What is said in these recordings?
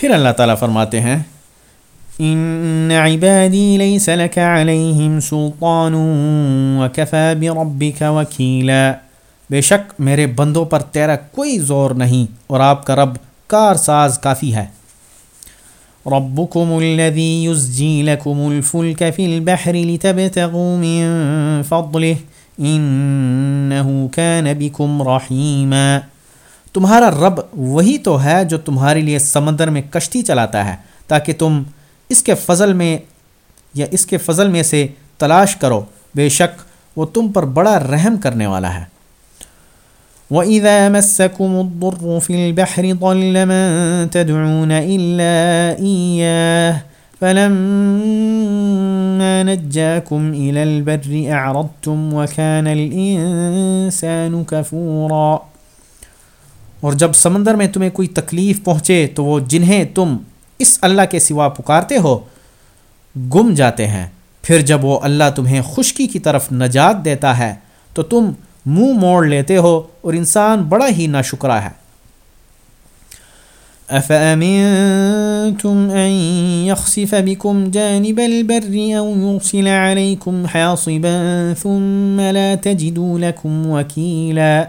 پھر اللہ تعالیٰ فرماتے ہیں ان عبادی لیس لك علیہم سلطان وکفا بربک وکیلا بے شک میرے بندوں پر تیرا کوئی زور نہیں اور آپ کا رب کار ساز کافی ہے۔ ربكم الذي يزجي لكم الفلك في البحر لتبتغوا من فضله انه كان بكم رحيما تمہارا رب وہی تو ہے جو تمہارے لیے سمندر میں کشتی چلاتا ہے، تاکہ تم اس کے فضل میں یا اس کے فضل میں سے تلاش کرو۔ بے شک وہ تم پر بڑا رحم کرنے والا ہے۔ وَإِذَا مَسَّكُمُ الضُّرُّ فِي الْبَحْرِ ضَلَّ مَن تَدْعُونَ إِلَّا إِيَّاهُ فَلَمَّا نَجَّاكُمْ إِلَى الْبَرِّ أَعْرَضْتُمْ وَكَانَ الْإِنسَانُ كَفُورًا اور جب سمندر میں تمہیں کوئی تکلیف پہنچے تو وہ جنہیں تم اس اللہ کے سوا پکارتے ہو، گم جاتے ہیں۔ پھر جب وہ اللہ تمہیں خشکی کی طرف نجات دیتا ہے، تو تم منہ موڑ لیتے ہو اور انسان بڑا ہی ناشکرا ہے۔ أفأمنتم أن يخسف بكم جانب البر أو يرسل عليكم حاصبا ثم لا تجدوا لكم وكيلا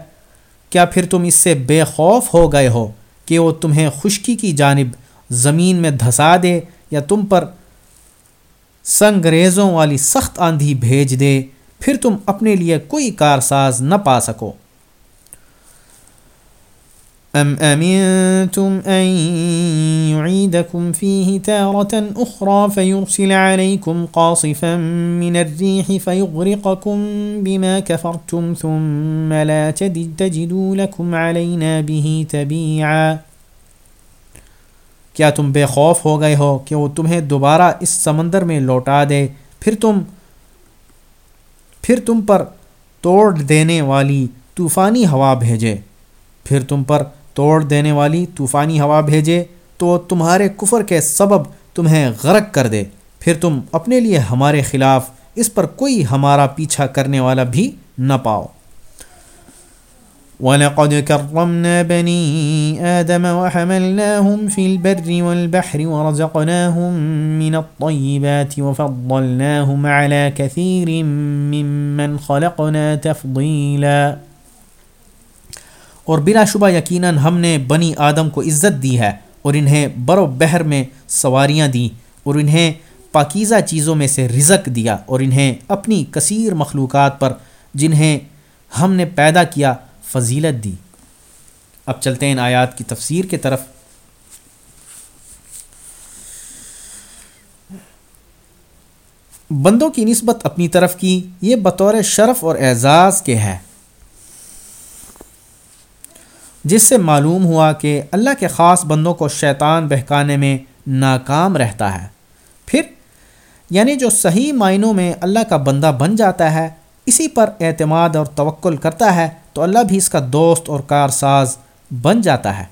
کیا پھر تم اس سے بے خوف ہو گئے ہو کہ وہ تمہیں خشکی کی جانب زمین میں دھسا دے یا تم پر سنگریزوں والی سخت آندھی بھیج دے، پھر تم اپنے لیے کوئی کارساز نہ پا سکو۔ ام امنتم ان يعيدكم فيه تارة اخرى فيرسل عليكم قاصفا من الريح فيغرقكم بما كفرتم ثم لا تجدوا لكم علينا به تبيعا۔ کیا تم بے خوف ہو گئے ہو کہ وہ تمہیں دوبارہ اس سمندر میں لوٹا دے؟ پھر تم پھر تم پر توڑ دینے والی طوفانی ہوا بھیجے۔ پھر تم پر توڑ دینے والی طوفانی ہوا بھیجے تو تمہارے کفر کے سبب تمہیں غرق کر دے۔ پھر تم اپنے لیے ہمارے خلاف اس پر کوئی ہمارا پیچھا کرنے والا بھی نہ پاؤ۔ وَلَقَدْ كَرَّمْنَا بَنِي آدَمَ وَحَمَلْنَاهُمْ فِي الْبَرِّ وَالْبَحْرِ وَرَزَقْنَاهُمْ مِنَ الطَّيِّبَاتِ وَفَضَّلْنَاهُمْ عَلَى كَثِيرٍ مِّمَّنْ خَلَقْنَا تَفْضِيلًا اور بلا شبہ یقیناً ہم نے بنی آدم کو عزت دی ہے اور انہیں بر و بحر میں سواریاں دیں اور انہیں پاکیزہ چیزوں میں سے رزق دیا اور انہیں اپنی کثیر مخلوقات پر جنہیں ہم نے پیدا کیا فضیلت دی۔ اب چلتے ہیں ان آیات کی تفسیر کے طرف۔ بندوں کی نسبت اپنی طرف کی یہ بطور شرف اور اعزاز کے ہے۔ جس سے معلوم ہوا کہ اللہ کے خاص بندوں کو شیطان بہکانے میں ناکام رہتا ہے۔ پھر یعنی جو صحیح معنوں میں اللہ کا بندہ بن جاتا ہے، اسی پر اعتماد اور توکل کرتا ہے، تو اللہ بھی اس کا دوست اور کار ساز بن جاتا ہے۔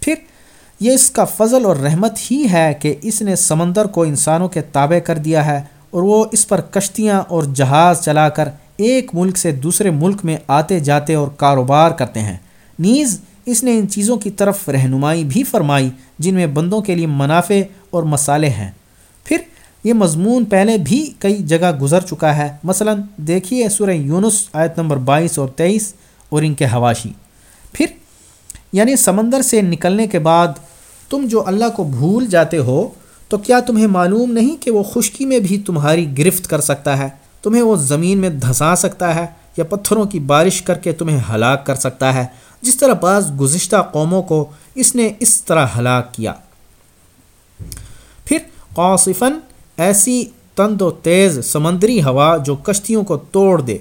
پھر، یہ اس کا فضل اور رحمت ہی ہے کہ اس نے سمندر کو انسانوں کے تابع کر دیا ہے اور وہ اس پر کشتیاں اور جہاز چلا کر ایک ملک سے دوسرے ملک میں آتے جاتے اور کاروبار کرتے ہیں۔ نیز اس نے ان چیزوں کی طرف رہنمائی بھی فرمائی جن میں بندوں کے لیے منافع اور مسالے ہیں۔ پھر یہ مضمون پہلے بھی کئی جگہ گزر چکا ہے۔ مثلا دیکھیے سورہ یونس آیت نمبر بائیس اور تیئیس اور ان کے حواشی۔ پھر یعنی سمندر سے نکلنے کے بعد تم جو اللہ کو بھول جاتے ہو، تو کیا تمہیں معلوم نہیں کہ وہ خشکی میں بھی تمہاری گرفت کر سکتا ہے؟ تمہیں وہ زمین میں دھسا سکتا ہے یا پتھروں کی بارش کر کے تمہیں ہلاک کر سکتا ہے؟ جس طرح بعض گزشتہ قوموں کو اس نے اس طرح ہلاک کیا۔ پھر قاصفن ایسی تند و تیز سمندری ہوا جو کشتیوں کو توڑ دے،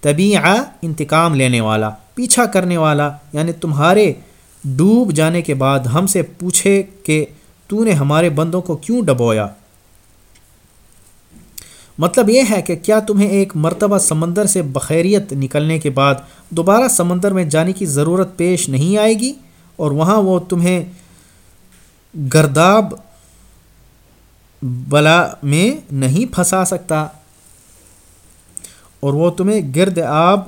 طبیعہ انتقام لینے والا، پیچھا کرنے والا یعنی تمہارے ڈوب جانے کے بعد ہم سے پوچھے کہ تو نے ہمارے بندوں کو کیوں ڈبویا؟ مطلب یہ ہے کہ کیا تمہیں ایک مرتبہ سمندر سے بخیریت نکلنے کے بعد دوبارہ سمندر میں جانے کی ضرورت پیش نہیں آئے گی؟ اور وہاں وہ تمہیں گرداب بلا میں نہیں پھنسا سکتا۔ اور وہ تمہیں گرد آب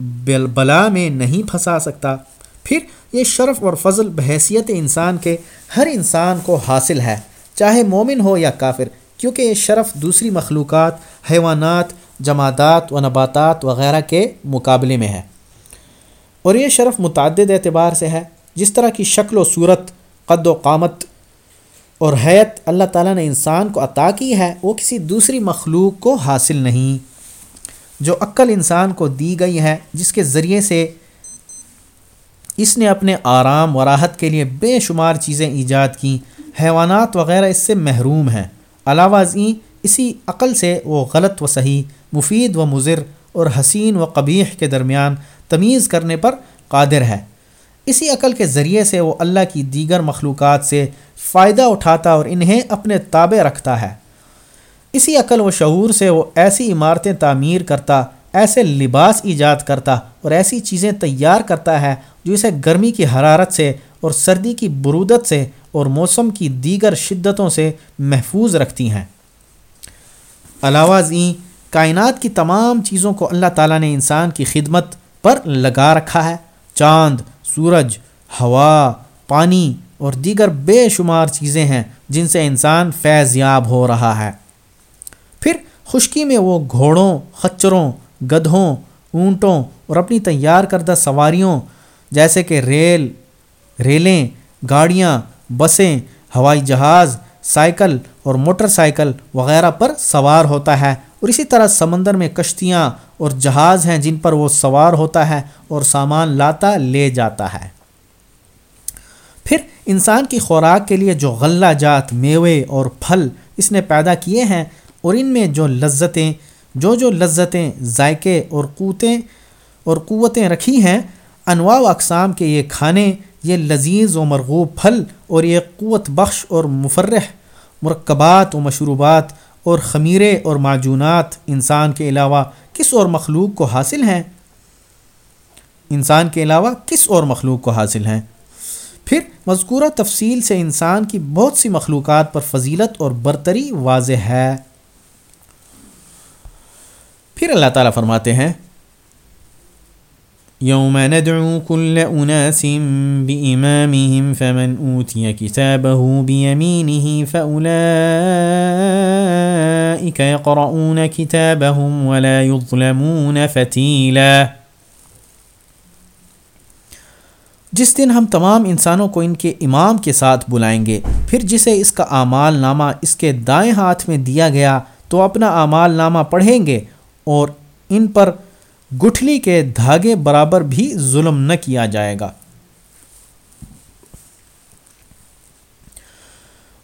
بلا میں نہیں پھنسا سکتا۔ پھر یہ شرف اور فضل بحیثیت انسان کے ہر انسان کو حاصل ہے، چاہے مومن ہو یا کافر۔ کیونکہ یہ شرف دوسری مخلوقات، حیوانات، جمادات و نباتات وغیرہ کے مقابلے میں ہے۔ اور یہ شرف متعدد اعتبار سے ہے، جس طرح کی شکل و صورت، قد و قامت اور حیت اللہ تعالیٰ نے انسان کو عطا کی ہے، وہ کسی دوسری مخلوق کو حاصل نہیں۔ جو عقل انسان کو دی گئی ہے، جس کے ذریعے سے اس نے اپنے آرام و راحت کے لیے بے شمار چیزیں ایجاد کیں، حیوانات وغیرہ اس سے محروم ہیں۔ علاوہ ازیں اسی عقل سے وہ غلط و صحیح، مفید و مضر اور حسین و قبیح کے درمیان تمیز کرنے پر قادر ہے۔ اسی عقل کے ذریعے سے وہ اللہ کی دیگر مخلوقات سے فائدہ اٹھاتا اور انہیں اپنے تابع رکھتا ہے۔ اسی عقل و شعور سے وہ ایسی عمارتیں تعمیر کرتا، ایسے لباس ایجاد کرتا اور ایسی چیزیں تیار کرتا ہے جو اسے گرمی کی حرارت سے اور سردی کی برودت سے اور موسم کی دیگر شدتوں سے محفوظ رکھتی ہیں۔ علاوہ ازیں کائنات کی تمام چیزوں کو اللہ تعالیٰ نے انسان کی خدمت پر لگا رکھا ہے۔ چاند، سورج، ہوا، پانی اور دیگر بے شمار چیزیں ہیں جن سے انسان فیض یاب ہو رہا ہے۔ پھر خشکی میں وہ گھوڑوں، خچروں، گدھوں، اونٹوں اور اپنی تیار کردہ سواریوں جیسے کہ ریل، ریلیں، گاڑیاں بسیں، ہوائی جہاز، سائیکل اور موٹر سائیکل وغیرہ پر سوار ہوتا ہے اور اسی طرح سمندر میں کشتیاں اور جہاز ہیں جن پر وہ سوار ہوتا ہے اور سامان لاتا لے جاتا ہے۔ پھر انسان کی خوراک کے لیے جو غلہ جات، میوے اور پھل اس نے پیدا کیے ہیں اور ان میں جو لذتیں، جو جو لذتیں، ذائقے اور قوتیں اور قوتیں رکھی ہیں، انواع و اقسام کے یہ کھانے یہ لذیذ و مرغوب پھل اور یہ قوت بخش اور مفرح، مرکبات و مشروبات اور خمیرے اور معجونات انسان کے علاوہ کس اور مخلوق کو حاصل ہیں؟ انسان کے علاوہ کس اور مخلوق کو حاصل ہیں؟ پھر مذکورہ تفصیل سے انسان کی بہت سی مخلوقات پر فضیلت اور برتری واضح ہے۔ پھر اللہ تعالیٰ فرماتے ہیں يوم ندعو كل أناس بإمامهم فمن أوتي كتابه بيمينه فأولئك يقرؤون كتابهم ولا يظلمون فتيلا۔ جس دن ہم تمام انسانوں کو ان کے امام کے ساتھ بلائیں گے، پھر جسے اس کا اعمال نامہ اس کے دائیں ہاتھ میں دیا گیا، تو اپنا اعمال نامہ پڑھیں گے اور ان پر گٹھلی کے دھاگے برابر بھی ظلم نہ کیا جائے گا۔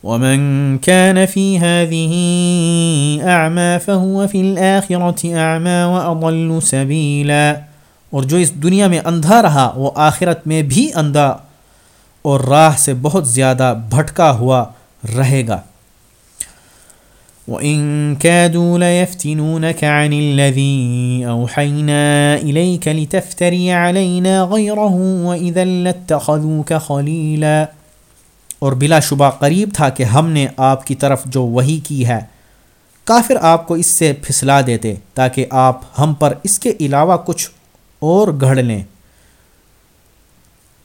ومن كان في هذه أعمى فهو في الآخرة أعمى وأضل سبيلا۔ اور جو اس دنیا میں اندھا رہا، وہ آخرت میں بھی اندھا اور راہ سے بہت زیادہ بھٹکا ہوا رہے گا۔ وَإِن كَادُوا لَيَفْتِنُونَكَ عَنِ الَّذِي أَوْحَيْنَا إِلَيْكَ لِتَفْتَرِيَ عَلَيْنَا غَيْرَهُ وَإِذًا لَاتَّخَذُوكَ خَلِيلًا۔ اور بلا شبہ قریب تھا کہ ہم نے آپ کی طرف جو وہی کی ہے، کافر آپ کو اس سے پھسلا دیتے تاکہ آپ ہم پر اس کے علاوہ کچھ اور گھڑ لیں۔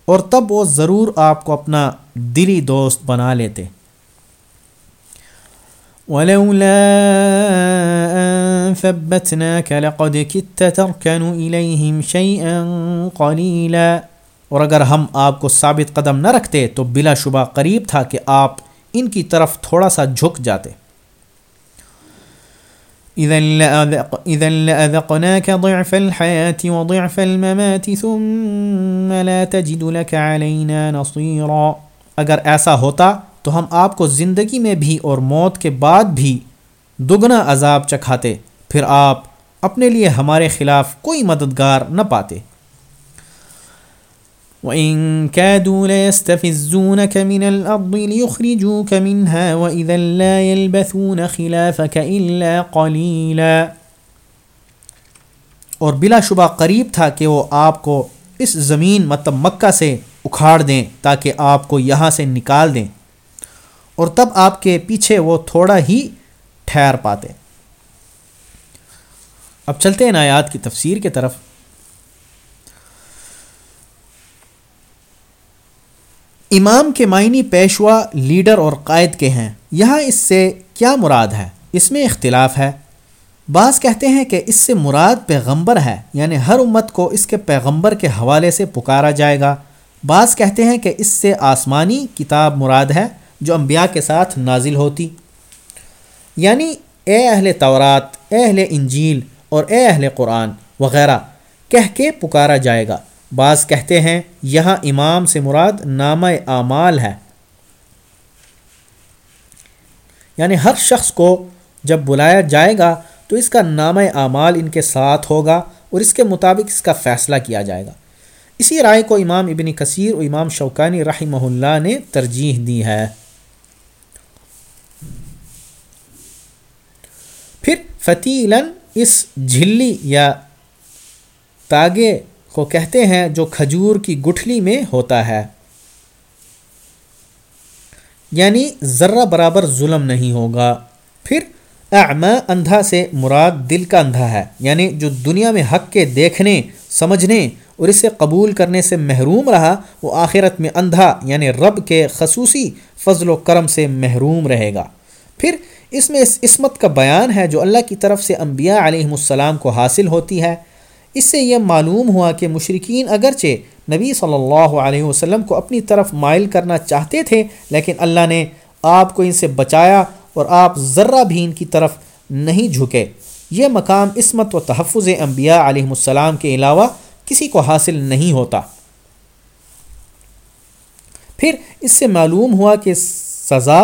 اور تب وہ ضرور آپ کو اپنا دلی دوست بنا لیتے۔ ولولا أن ثبتناك لقد كدت تركن إليهم شيئا قليلا۔ اور اگر ہم آپ کو ثابت قدم نہ رکھتے تو بلا شبہ قریب تھا کہ آپ ان کی طرف تھوڑا سا جھک جاتے۔ إذا لأذقناك ضعف الحياة وضعف الممات ثم لا تجد لك علينا نصيرا۔ اگر ایسا ہوتا تو ہم آپ کو زندگی میں بھی اور موت کے بعد بھی دگنا عذاب چکھاتے، پھر آپ اپنے لیے ہمارے خلاف کوئی مددگار نہ پاتے۔ وَإِن كَادُوا لَيَسْتَفِزُّونَكَ مِنَ الْأَرْضِ لِيُخْرِجُوكَ مِنْهَا وَإِذًا لَا يَلْبَثُونَ خِلَافَكَ إِلَّا قَلِيلًا۔ اور بلا شبہ قریب تھا کہ وہ آپ کو اس زمین مطلب مکہ سے اکھاڑ دیں تاکہ آپ کو یہاں سے نکال دیں۔ اور تب آپ کے پیچھے وہ تھوڑا ہی ٹھہر پاتے۔ اب چلتے ہیں آیات کی تفسیر کے طرف۔ امام کے معنی پیشوا، لیڈر اور قائد کے ہیں۔ یہاں اس سے کیا مراد ہے؟ اس میں اختلاف ہے۔ بعض کہتے ہیں کہ اس سے مراد پیغمبر ہے یعنی ہر امت کو اس کے پیغمبر کے حوالے سے پکارا جائے گا۔ بعض کہتے ہیں کہ اس سے آسمانی کتاب مراد ہے۔ جو انبیاء کے ساتھ نازل ہوتی۔ یعنی اے اہل تورات، اے اہل انجیل اور اے اہل قرآن وغیرہ، کہہ کے پکارا جائے گا۔ بعض کہتے ہیں یہاں امام سے مراد نام اعمال ہے۔ یعنی ہر شخص کو جب بلایا جائے گا تو اس کا نام اعمال ان کے ساتھ ہوگا اور اس کے مطابق اس کا فیصلہ کیا جائے گا۔ اسی رائے کو امام ابن کثیر اور امام شوکانی رحمہ اللہ نے ترجیح دی ہے۔ پھر فتیلن اس جھلی یا تاگے کو کہتے ہیں جو کھجور کی گٹھلی میں ہوتا ہے۔ یعنی ذرہ برابر ظلم نہیں ہوگا۔ پھر اعما اندھا سے مراد دل کا اندھا ہے یعنی جو دنیا میں حق کے دیکھنے، سمجھنے اور اسے قبول کرنے سے محروم رہا، وہ آخرت میں اندھا یعنی رب کے خصوصی فضل و کرم سے محروم رہے گا۔ پھر اس میں اس عصمت کا بیان ہے جو اللہ کی طرف سے انبیاء علیہ السلام کو حاصل ہوتی ہے۔ اس سے یہ معلوم ہوا کہ مشرقین اگرچہ نبی صلی اللہ علیہ وسلم کو اپنی طرف مائل کرنا چاہتے تھے، لیکن اللہ نے آپ کو ان سے بچایا اور آپ ذرہ بھی ان کی طرف نہیں جھکے۔ یہ مقام عصمت و تحفظ انبیاء علیہ السلام کے علاوہ کسی کو حاصل نہیں ہوتا۔ پھر اس سے معلوم ہوا کہ سزا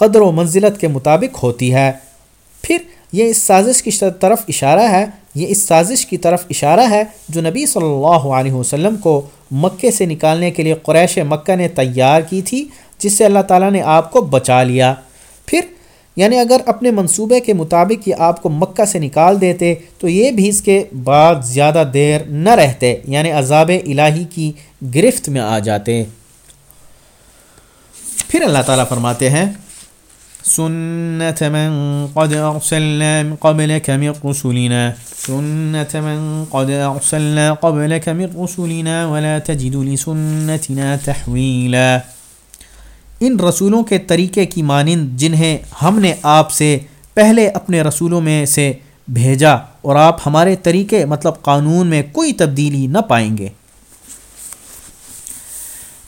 قدر و منزلت کے مطابق ہوتی ہے۔ پھر یہ اس سازش کی طرف اشارہ ہے، یہ اس سازش کی طرف اشارہ ہے جو نبی صلی اللہ علیہ وسلم کو مکے سے نکالنے کے لیے قریش مکہ نے تیار کی تھی، جس سے اللہ تعالیٰ نے آپ کو بچا لیا۔ پھر یعنی اگر اپنے منصوبے کے مطابق یہ آپ کو مکہ سے نکال دیتے، تو یہ بھی اس کے بعد زیادہ دیر نہ رہتے یعنی عذاب الہی کی گرفت میں آ جاتے۔ پھر اللہ تعالیٰ فرماتے ہیں سنة من قد أرسلنا قبلك من رسلنا. سنة من قد أرسلنا قبلك من رسلنا ولا تجد لسنتنا تحويلا. ان رسولوں کے طریقے کی مانند جنہیں ہم نے آپ سے پہلے اپنے رسولوں میں سے بھیجا اور آپ ہمارے طریقے مطلب قانون میں کوئی تبدیلی نہ پائیں گے۔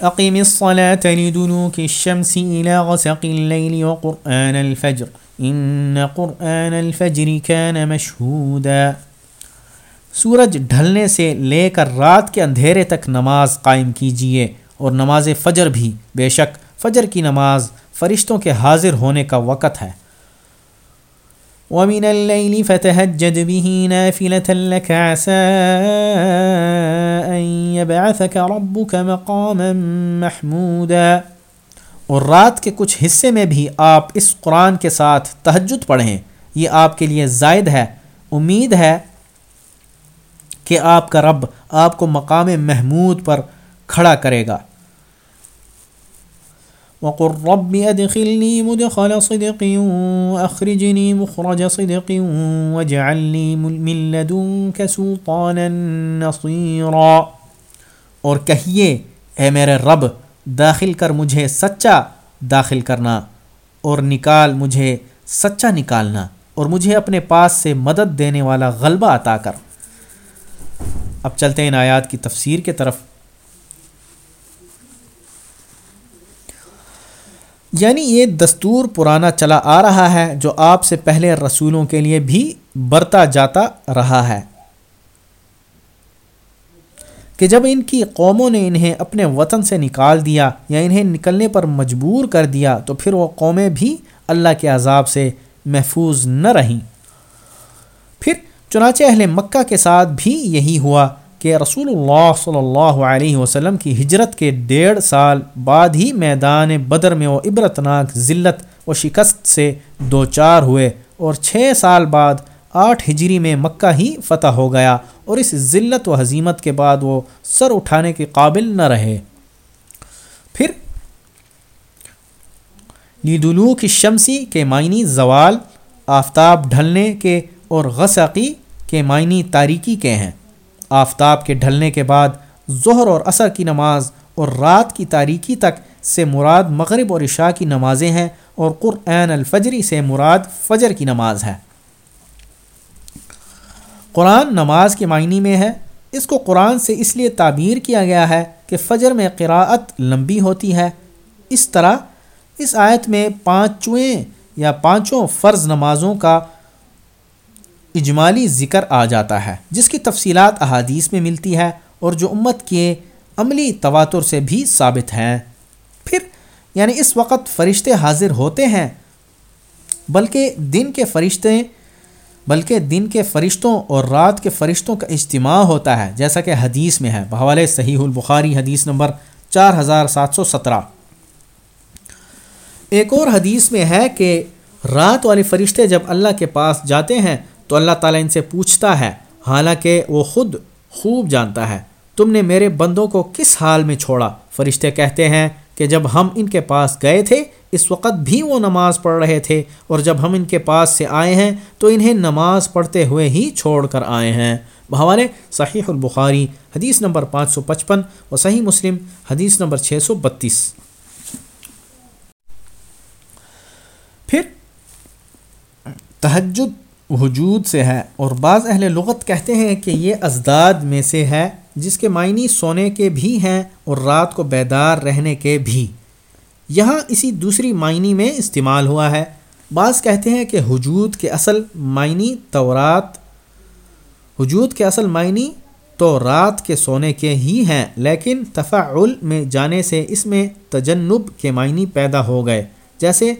اقیم الصلاة لدلوك الشمس الى غسق الليل وقرآن الفجر. ان قرآن الفجر كان مشهودا. سورج ڈھلنے سے لے کر رات کے اندھیرے تک نماز قائم کیجیے اور نماز فجر بھی. بے شک فجر کی نماز فرشتوں کے حاضر ہونے کا وقت ہے۔ ومن الليل فتهجد به نافلة لك عسى أن يبعثك ربك مقاما محمودا۔ اور رات کے کچھ حصے میں بھی آپ اس قرآن کے ساتھ تہجد پڑھیں۔ یہ آپ کے لیے زائد ہے۔ امید ہے کہ آپ کا رب آپ کو مقام محمود پر کھڑا کرے گا۔ وقل رب أدخلني مدخل صدق وأخرجني مخرج صدق واجعلني من لدنك سلطانا نصيرا۔ اور کہیے، اے میرے رب، داخل کر مجھے سچا داخل کرنا اور نکال مجھے سچا نکالنا اور مجھے اپنے پاس سے مدد دینے والا غلبہ عطا کر۔ اب چلتے ہیں ان آیات کی تفسیر کے طرف۔ یعنی یہ دستور پرانا چلا آ رہا ہے جو آپ سے پہلے رسولوں کے لیے بھی برتا جاتا رہا ہے۔ کہ جب ان کی قوموں نے انہیں اپنے وطن سے نکال دیا یا انہیں نکلنے پر مجبور کر دیا تو پھر وہ قومیں بھی اللہ کے عذاب سے محفوظ نہ رہیں۔ پھر چنانچہ اہل مکہ کے ساتھ بھی یہی ہوا۔ کہ رسول اللہ صلی اللہ علیہ وسلم کی ہجرت کے ڈیڑھ سال بعد ہی میدان بدر میں وہ عبرتناک ذلت و شکست سے دو چار ہوئے اور چھ سال بعد آٹھ ہجری میں مکہ ہی فتح ہو گیا اور اس ذلت و حزیمت کے بعد وہ سر اٹھانے کے قابل نہ رہے۔ پھر لیدلو کی شمسی کے معنی زوال، آفتاب ڈھلنے کے اور غسقی کے معنی تاریکی کے ہیں۔ آفتاب کے ڈھلنے کے بعد ظہر اور عصر کی نماز اور رات کی تاریکی تک سے مراد مغرب اور عشاء کی نمازیں ہیں اور قرآن الفجری سے مراد فجر کی نماز ہے۔ قرآن نماز کے معنی میں ہے، اس کو قرآن سے اس لیے تعبیر کیا گیا ہے کہ فجر میں قراءت لمبی ہوتی ہے۔ اس طرح اس آیت میں پانچویں یا پانچوں فرض نمازوں کا اجمالی ذکر آ جاتا ہے، جس کی تفصیلات احادیث میں ملتی ہے اور جو امت کے عملی تواتر سے بھی ثابت ہیں۔ پھر یعنی اس وقت فرشتے حاضر ہوتے ہیں، بلکہ دن کے فرشتے، بلکہ دن کے فرشتوں اور رات کے فرشتوں کا اجتماع ہوتا ہے، جیسا کہ حدیث میں ہے۔ بحوالِ صحیح البخاری حدیث نمبر چار ہزار سات سو سترہ۔ ایک اور حدیث میں ہے کہ رات والے فرشتے جب اللہ کے پاس جاتے ہیں تو اللہ تعالیٰ ان سے پوچھتا ہے، حالانکہ وہ خود خوب جانتا ہے۔ تم نے میرے بندوں کو کس حال میں چھوڑا؟ فرشتے کہتے ہیں کہ جب ہم ان کے پاس گئے تھے، اس وقت بھی وہ نماز پڑھ رہے تھے، اور جب ہم ان کے پاس سے آئے ہیں، تو انہیں نماز پڑھتے ہوئے ہی چھوڑ کر آئے ہیں۔ بحوالے صحیح البخاری، حدیث نمبر پانچ سو پچپن اور صحیح مسلم، حدیث نمبر چھ سو بتیس۔ پھر تہجد وجود سے ہے اور بعض اہل لغت کہتے ہیں کہ یہ ازداد میں سے ہے، جس کے معنی سونے کے بھی ہیں اور رات کو بیدار رہنے کے بھی۔ یہاں اسی دوسری معنی میں استعمال ہوا ہے۔ بعض کہتے ہیں کہ حجود کے اصل معنی تورات حجود کے اصل معنی تو رات کے سونے کے ہی ہیں، لیکن تفعل میں جانے سے اس میں تجنب کے معنی پیدا ہو گئے۔ جیسے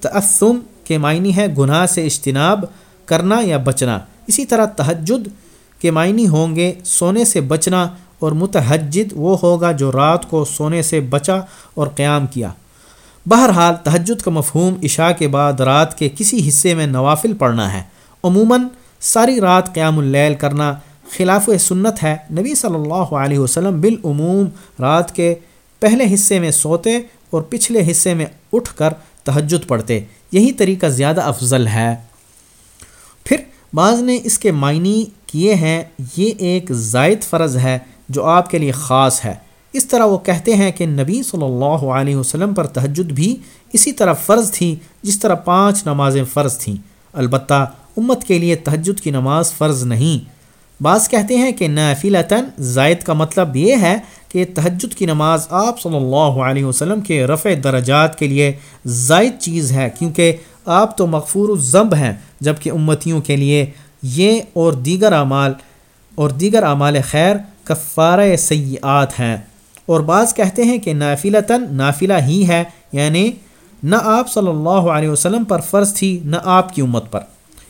تعصم کے معنی ہے گناہ سے اجتناب کرنا یا بچنا۔ اسی طرح تہجد کے معنی ہوں گے سونے سے بچنا اور متحجد وہ ہوگا جو رات کو سونے سے بچا اور قیام کیا۔ بہرحال تہجد کا مفہوم عشاء کے بعد رات کے کسی حصے میں نوافل پڑھنا ہے۔ عموماً ساری رات قیام اللیل کرنا خلاف سنت ہے۔ نبی صلی اللہ علیہ وسلم بالعموم رات کے پہلے حصے میں سوتے اور پچھلے حصے میں اٹھ کر تہجد پڑھتے۔ یہی طریقہ زیادہ افضل ہے۔ بعض نے اس کے معنی کیے ہیں، یہ ایک زائد فرض ہے جو آپ کے لیے خاص ہے۔ اس طرح وہ کہتے ہیں کہ نبی صلی اللہ علیہ وسلم پر تہجد بھی اسی طرح فرض تھی جس طرح پانچ نمازیں فرض تھیں۔ البتہ امت کے لیے تہجد کی نماز فرض نہیں۔ بعض کہتے ہیں کہ نافلتاً، زائد کا مطلب یہ ہے کہ تہجد کی نماز آپ صلی اللہ علیہ وسلم کے رفع درجات کے لیے زائد چیز ہے، کیونکہ آپ تو مغفور الزمب ہیں، جبکہ امتیوں کے لیے یہ اور دیگر اعمال اور دیگر اعمال خیر کفارہ سیئات ہیں۔ اور بعض کہتے ہیں کہ نافلتاً نافلہ ہی ہے یعنی نہ آپ صلی اللہ علیہ وسلم پر فرض تھی، نہ آپ کی امت پر۔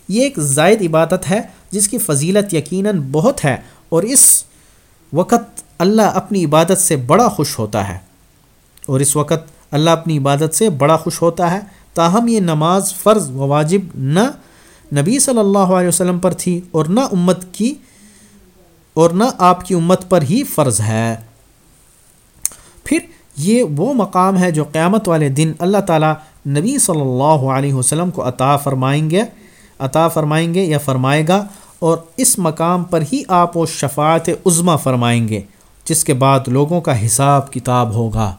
یہ ایک زائد عبادت ہے، جس کی فضیلت یقیناً بہت ہے، اور اس وقت اللہ اپنی عبادت سے بڑا خوش ہوتا ہے۔ اور اس وقت اللہ اپنی عبادت سے بڑا خوش ہوتا ہے۔ تاہم یہ نماز فرض و واجب نہ نبی صلی اللہ علیہ وسلم پر تھی اور نہ امت کی اور نہ آپ کی امت پر ہی فرض ہے۔ پھر یہ وہ مقام ہے جو قیامت والے دن اللہ تعالیٰ نبی صلی اللہ علیہ وسلم کو عطا فرمائیں گے، عطا فرمائیں گے یا فرمائے گا اور اس مقام پر ہی آپ وہ شفاعت عظمہ فرمائیں گے، جس کے بعد لوگوں کا حساب کتاب ہوگا۔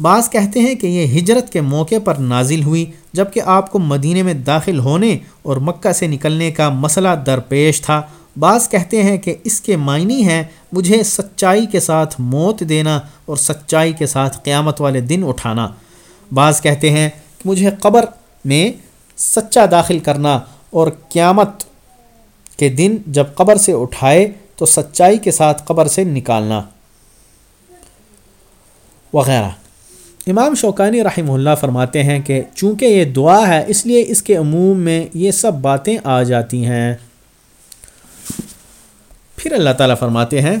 بعض کہتے ہیں کہ یہ ہجرت کے موقع پر نازل ہوئی جبکہ آپ کو مدینہ میں داخل ہونے اور مکہ سے نکلنے کا مسئلہ درپیش تھا۔ بعض کہتے ہیں کہ اس کے معنی ہیں، مجھے سچائی کے ساتھ موت دینا اور سچائی کے ساتھ قیامت والے دن اٹھانا۔ بعض کہتے ہیں کہ مجھے قبر میں سچا داخل کرنا اور قیامت کے دن جب قبر سے اٹھائے تو سچائی کے ساتھ قبر سے نکالنا۔ وغیرہ۔ امام شوکانی رحمہ اللہ فرماتے ہیں کہ چونکہ یہ دعا ہے، اس لیے اس کے عموم میں یہ سب باتیں آ جاتی ہیں۔ پھر اللہ تعالیٰ فرماتے ہیں،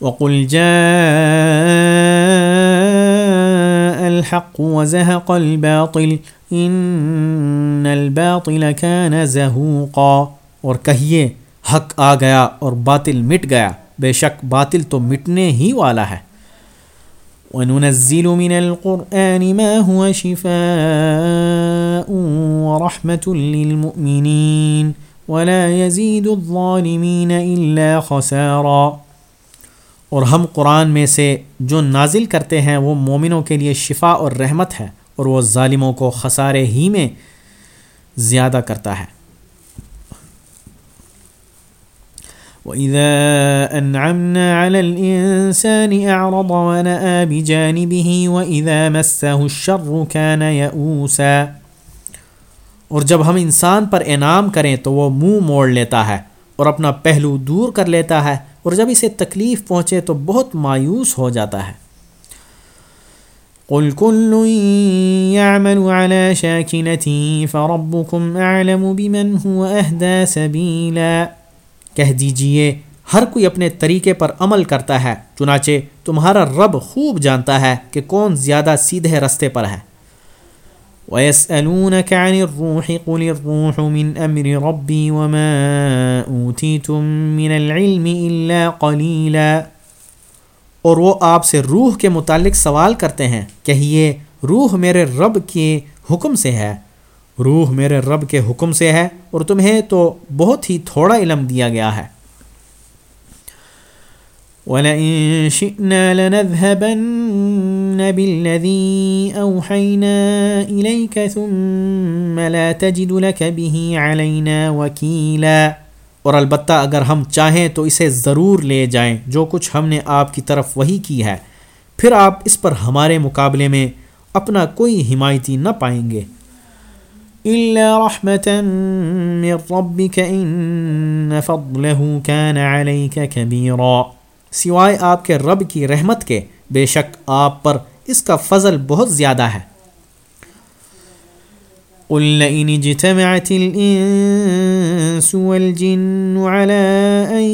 وقل جاء الحق وزهق الباطل ان الباطل كان زهوقا۔ اور کہیے، حق آ گیا اور باطل مٹ گیا۔ بے شک باطل تو مٹنے ہی والا ہے۔ وننزل من القرآن ما هو شفاء ورحمة للمؤمنين ولا يزيد الظالمين إلا خسارا۔ اور ہم قرآن میں سے جو نازل کرتے ہیں وہ مومنوں کے لیے شفا اور رحمت ہے اور وہ ظالموں کو خسارے ہی میں زیادہ کرتا ہے۔ وَإِذَا أَنْعَمْنَا عَلَى الْإِنسَانِ أَعْرَضَ وَنَأَى بِجَانِبِهِ وَإِذَا مَسَّهُ الشَّرُّ كَانَ يَأُوسًا اور جب ہم انسان پر انعام کریں تو وہ منہ مو موڑ لیتا ہے اور اپنا پہلو دور کر لیتا ہے اور جب اسے تکلیف پہنچے تو بہت مایوس ہو جاتا ہے۔ قل كل يعمل على شاكنته فربكم أعلم بمن هو أهدى سبيلا کہہ دیجیے، ہر کوئی اپنے طریقے پر عمل کرتا ہے، چنانچہ تمہارا رب خوب جانتا ہے کہ کون زیادہ سیدھے رستے پر ہے۔ ويسألونك عن الروح قل الروح من أمر ربي وما أوتيتم من العلم إلا قليلا۔ اور وہ آپ سے روح کے متعلق سوال کرتے ہیں، کہیے، روح میرے رب کے حکم سے ہے۔ روح میرے رب کے حکم سے ہے اور تمہیں تو بہت ہی تھوڑا علم دیا گیا ہے۔ وَلَئِن شِئْنَا لَنَذْهَبَنَّ بِالَّذِي أَوْحَيْنَا إِلَيْكَ ثُمَّ لَا تَجِدُ لَكَ بِهِ عَلَيْنَا وَكِيلًا۔ اور البتہ اگر ہم چاہیں تو اسے ضرور لے جائیں، جو کچھ ہم نے آپ کی طرف وہی کی ہے۔ پھر آپ اس پر ہمارے مقابلے میں اپنا کوئی حمایتی نہ پائیں گے۔ إلا رحمة من ربك إن فضله كان عليك كبيرا۔ سوائے آپ کے رب کی رحمت کے، بے شک آپ پر اس کا فضل بہت زیادہ ہے۔ قل لئن اجتمعت الإنس والجن على أن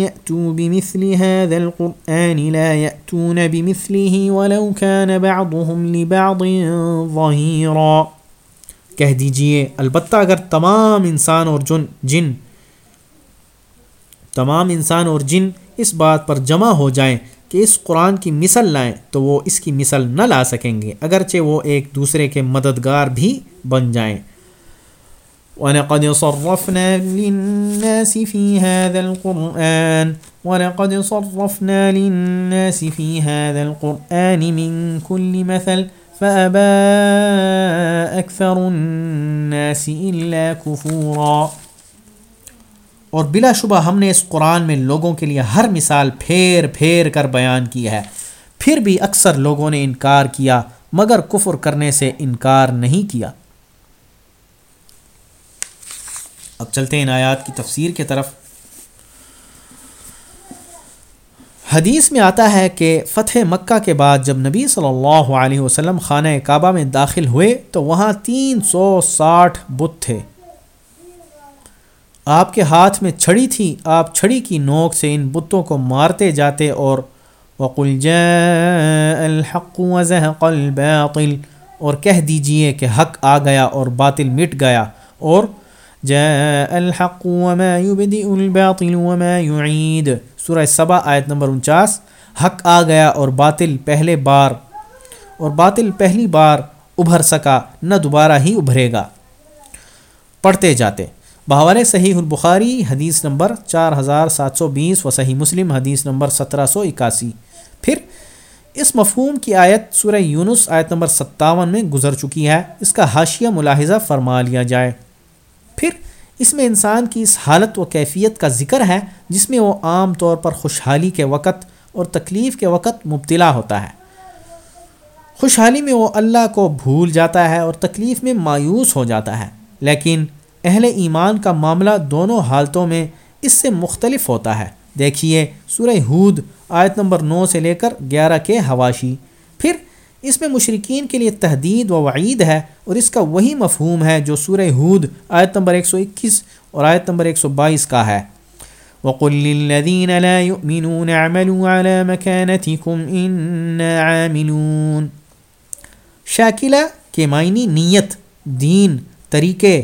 يأتوا بمثل هذا القرآن لا يأتون بمثله ولو كان بعضهم لبعض ظهيرا۔ کہہ دیجیے، البتہ اگر تمام انسان اور جن جن، تمام انسان اور جن اس بات پر جمع ہو جائیں کہ اس قرآن کی مثل لائیں تو وہ اس کی مثل نہ لا سکیں گے، اگرچہ وہ ایک دوسرے کے مددگار بھی بن جائیں۔ وَلَقَدْ صَرَّفْنَا لِلنَّاسِ فِي هَذَا الْقُرْآنِ وَلَقَدْ صَرَّفْنَا لِلنَّاسِ فِي هَذَا الْقُرْآنِ مِنْ كُلِّ مَثَلٍ فَأَبَى أَكْثَرُ النَّاسِ إِلَّا كُفُورًا۔ اور بلا شبہ ہم نے اس قرآن میں لوگوں کے لیے ہر مثال پھیر پھیر کر بیان کی ہے۔ پھر بھی اکثر لوگوں نے انکار کیا، مگر کفر کرنے سے انکار نہیں کیا۔ اب چلتے ہیں ان آیات کی تفسیر کی طرف۔ حدیث میں آتا ہے کہ فتح مکہ کے بعد جب نبی صلی اللہ علیہ وسلم خانہ کعبہ میں داخل ہوئے تو وہاں تین سو ساٹھ بت تھے۔ آپ کے ہاتھ میں چھڑی تھی، آپ چھڑی کی نوک سے ان بتوں کو مارتے جاتے اور وقل جاء الحق وزهق الباطل۔ اور کہہ دیجیے کہ حق آ گیا اور باطل مٹ گیا۔ اور جاء الحق وما يبدئ الباطل وما يعيد۔ سورہ سبا آیت نمبر انچاس، حق آ گیا اور باطل پہلے بار، اور باطل پہلی بار ابھر سکا، نہ دوبارہ ہی ابھرے گا۔ پڑھتے جاتے۔ بہوال صحیح البخاری، حدیث نمبر چار ہزار سات سو بیس، و صحیح مسلم، حدیث نمبر سترہ سو اکاسی۔ پھر اس مفہوم کی آیت سورہ یونس آیت نمبر ستاون میں گزر چکی ہے۔ اس کا حاشیہ ملاحظہ فرما لیا جائے۔ پھر اس میں انسان کی اس حالت و کیفیت کا ذکر ہے، جس میں وہ عام طور پر خوشحالی کے وقت اور تکلیف کے وقت مبتلا ہوتا ہے۔ خوشحالی میں وہ اللہ کو بھول جاتا ہے اور تکلیف میں مایوس ہو جاتا ہے، لیکن اہل ایمان کا معاملہ دونوں حالتوں میں اس سے مختلف ہوتا ہے۔ دیکھیے سورہ ہود آیت نمبر نو سے لے کر گیارہ کے حواشی۔ پھر اس میں مشرقین کے لیے تحدید و وعید ہے اور اس کا وہی مفہوم ہے جو سورہ ہود آیت نمبر 121 اور آیت نمبر 122 کا ہے۔ وَقُلْ لِلَّذِينَ لَا يُؤْمِنُونَ عَمَلُوا عَلَى مَكَانَتِكُمْ إِنَّا عَامِلُونَ۔ شاکلہ کے معنی نیت، دین، طریقے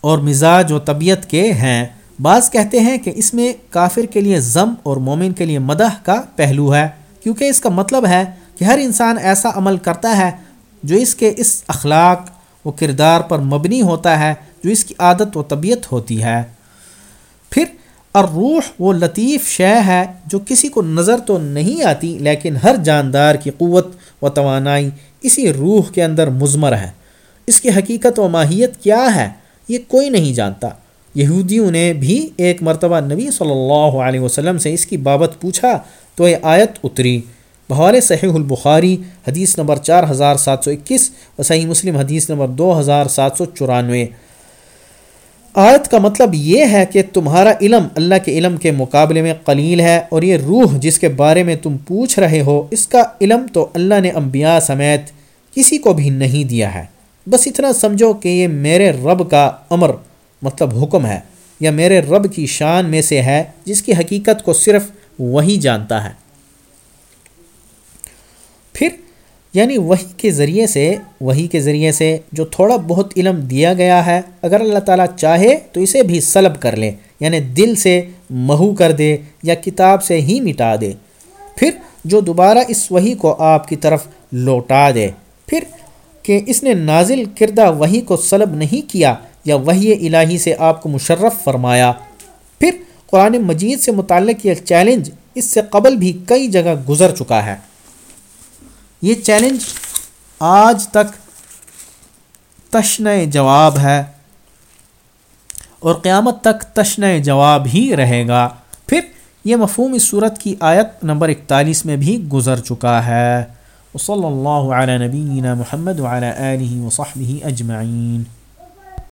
اور مزاج و طبیعت کے ہیں۔ بعض کہتے ہیں کہ اس میں کافر کے لیے ضم اور مومن کے لیے مدح کا پہلو ہے، کیونکہ اس کا مطلب ہے کہ ہر انسان ایسا عمل کرتا ہے جو اس کے اس اخلاق و کردار پر مبنی ہوتا ہے، جو اس کی عادت و طبیعت ہوتی ہے۔ پھر اور روح وہ لطیف شے ہے جو کسی کو نظر تو نہیں آتی، لیکن ہر جاندار کی قوت و توانائی اسی روح کے اندر مضمر ہے۔ اس کی حقیقت و ماہیت کیا ہے؟ یہ کوئی نہیں جانتا۔ یہودیوں نے بھی ایک مرتبہ نبی صلی اللہ علیہ وسلم سے اس کی بابت پوچھا تو یہ آیت اتری۔ بحال صحیح البخاری، حدیث نمبر چار ہزار سات سو اکیس اور صحیح مسلم، حدیث نمبر دو ہزار سات سو چورانوے۔ آیت کا مطلب یہ ہے کہ تمہارا علم اللہ کے علم کے مقابلے میں قلیل ہے اور یہ روح جس کے بارے میں تم پوچھ رہے ہو، اس کا علم تو اللہ نے انبیاء سمیت کسی کو بھی نہیں دیا ہے۔ بس اتنا سمجھو کہ یہ میرے رب کا امر مطلب حکم ہے، یا میرے رب کی شان میں سے ہے، جس کی حقیقت کو صرف وہی جانتا ہے۔ پھر یعنی وہی کے ذریعے سے وہی کے ذریعے سے جو تھوڑا بہت علم دیا گیا ہے، اگر اللہ تعالیٰ چاہے تو اسے بھی سلب کر لے یعنی دل سے مہو کر دے یا کتاب سے ہی مٹا دے۔ پھر جو دوبارہ اس وہی کو آپ کی طرف لوٹا دے۔ پھر کہ اس نے نازل کردہ وہی کو سلب نہیں کیا یا وہی الہی سے آپ کو مشرف فرمایا۔ پھر قرآن مجید سے متعلق یہ چیلنج اس سے قبل بھی کئی جگہ گزر چکا ہے۔ یہ چیلنج آج تک تشن جواب ہے اور قیامت تک تشن جواب ہی رہے گا۔ پھر یہ مفہوم اس صورت کی آیت نمبر اکتالیس میں بھی گزر چکا ہے۔ صلی اللہ علیہ نبینا محمد وعلی آلہ وصحبہ اجمعین۔